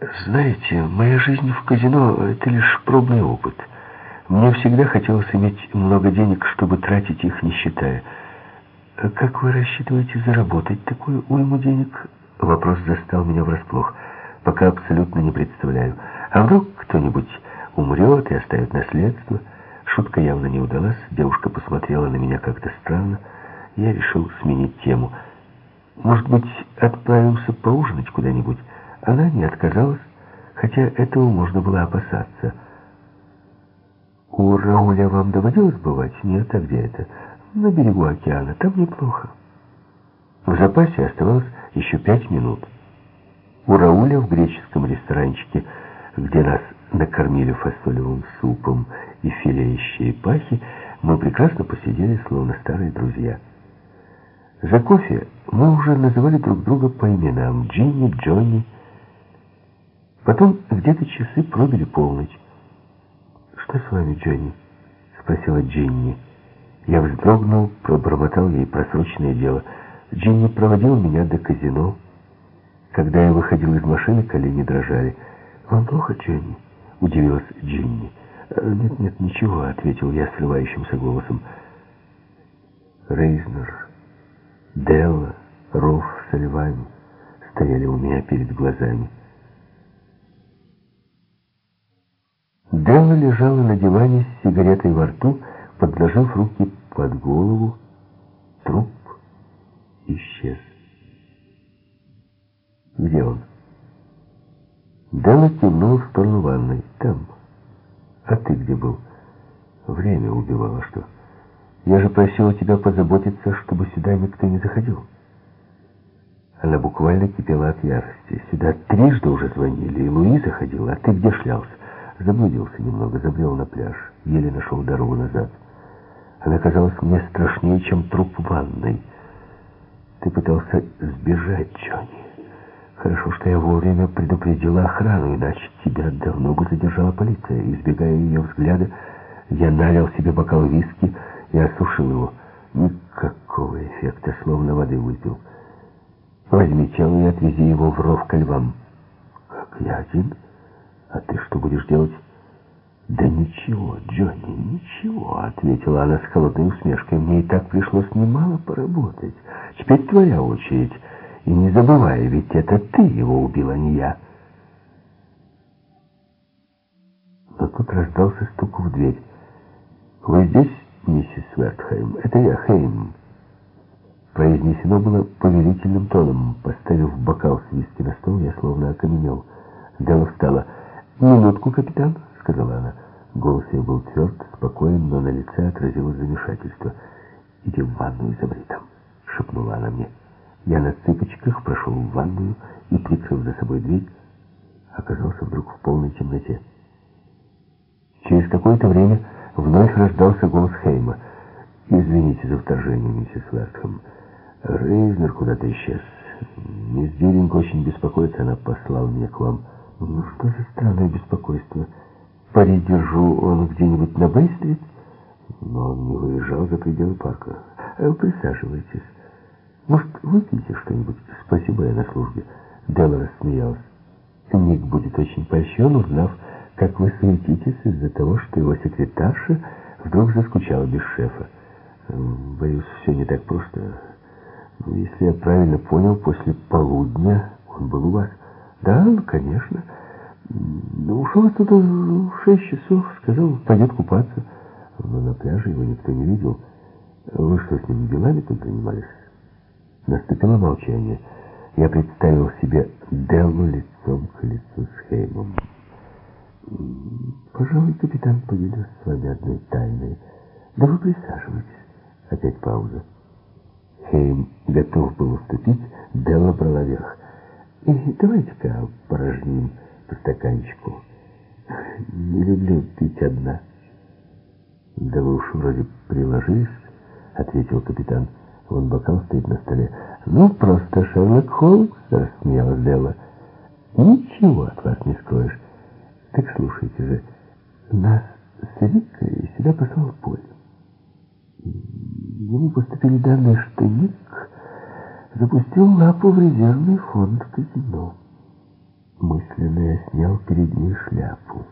Знаете, моя жизнь в казино — это лишь пробный опыт. Мне всегда хотелось иметь много денег, чтобы тратить их, не считая. Как вы рассчитываете заработать такую уйму денег? Вопрос застал меня врасплох. Пока абсолютно не представляю. А вдруг кто-нибудь умрет и оставит наследство? Шутка явно не удалась. Девушка посмотрела на меня как-то странно. Я решил сменить тему. Может быть, отправимся поужинать куда-нибудь? Она не отказалась, хотя этого можно было опасаться. У Рауля вам доводилось бывать? Нет, а где это? На берегу океана. Там неплохо. В запасе оставалось еще пять минут. У Рауля в греческом ресторанчике, где нас накормили фасолевым супом и филе из черепахи, мы прекрасно посидели, словно старые друзья. За кофе мы уже называли друг друга по именам Джинни, Джонни. Потом где-то часы пробили полночь. «Что с вами, Джонни?» — спросила Джинни. Я вздрогнул, пробормотал ей просроченное дело. Джинни проводил меня до казино. Когда я выходил из машины, колени дрожали. «Вам плохо, Джонни?» — удивилась Джинни. «Нет, нет, ничего», — ответил я срывающимся голосом. Рейзнер, Делла, Роф с львами стояли у меня перед глазами. Делла лежала на диване с сигаретой во рту, подложив руки под голову. Труп исчез. Где он? Делла кивнула в сторону ванной. Там. А ты где был? Время убивало, что? Я же просила тебя позаботиться, чтобы сюда никто не заходил. Она буквально кипела от ярости. Сюда трижды уже звонили, и Луи заходила. А ты где шлялся? Заблудился немного, забрел на пляж. Еле нашел дорогу назад. Она казалась мне страшнее, чем труп в ванной. Ты пытался сбежать, Джонни. Хорошо, что я вовремя предупредила охрану, иначе тебя давно бы задержала полиция. Избегая ее взгляда, я налил себе бокал виски и осушил его. Никакого эффекта, словно воды выпил. Возьми тело и отвези его в ров ко львам. Как я один? Что будешь делать? «Да ничего, Джонни, ничего», — ответила она с холодной усмешкой. «Мне и так пришлось немало поработать. Теперь твоя очередь. И не забывай, ведь это ты его убила, не я». Но тут раздался стук в дверь. «Вы здесь, миссис Вертхайм? Это я, Хейм». Произнесено было повелительным тоном. Поставив бокал с виски на стол, я словно окаменел. Делла встала. «Минутку, капитан» сказала она. Голос ее был тверд, спокоен, но на лице отразилось замешательство. «Иди в ванную и замри там», — шепнула она мне. Я на цыпочках прошел в ванную и, прикрыв за собой дверь, оказался вдруг в полной темноте. Через какое-то время вновь раздался голос Хейма. «Извините за вторжение, миссис Вестхэм. Рейзнер куда-то исчез. Мисс Диринг очень беспокоится, она послала меня к вам». «Ну что за странное беспокойство?» Пари держу, он где-нибудь на Бейстрит? Но он не выезжал за пределы парка. Э, присаживайтесь. Может, выпьете что-нибудь? Спасибо, я на службе. Делла рассмеялась. Ник будет очень польщен, узнав, как вы суетитесь из-за того, что его секретарша вдруг заскучала без шефа. Боюсь, все не так просто. Если я правильно понял, после полудня он был у вас. Да, конечно. Ушел оттуда в шесть часов, сказал, пойдет купаться. Но на пляже его никто не видел. Вы что, с ним делами тут занимались? Наступило молчание. Я представил себе Деллу лицом к лицу с Хеймом. «Пожалуй, капитан поделюсь с вами одной тайной. Да вы присаживайтесь». Опять пауза. Хейм готов был уступить, Делла брала верх. «И давайте-ка порожним» по стаканчику. Не люблю пить одна. Да вы уж вроде приложились, ответил капитан. Вон бокал стоит на столе. Ну, просто Шерлок Холмс, рассмеялась Делла. Ничего от вас не скроешь. Так слушайте же, нас с Рикой сюда послал Поль. Ему поступили данные, что Ник запустил лапу в резервный фонд казино. Мысленно я снял перед ней шляпу.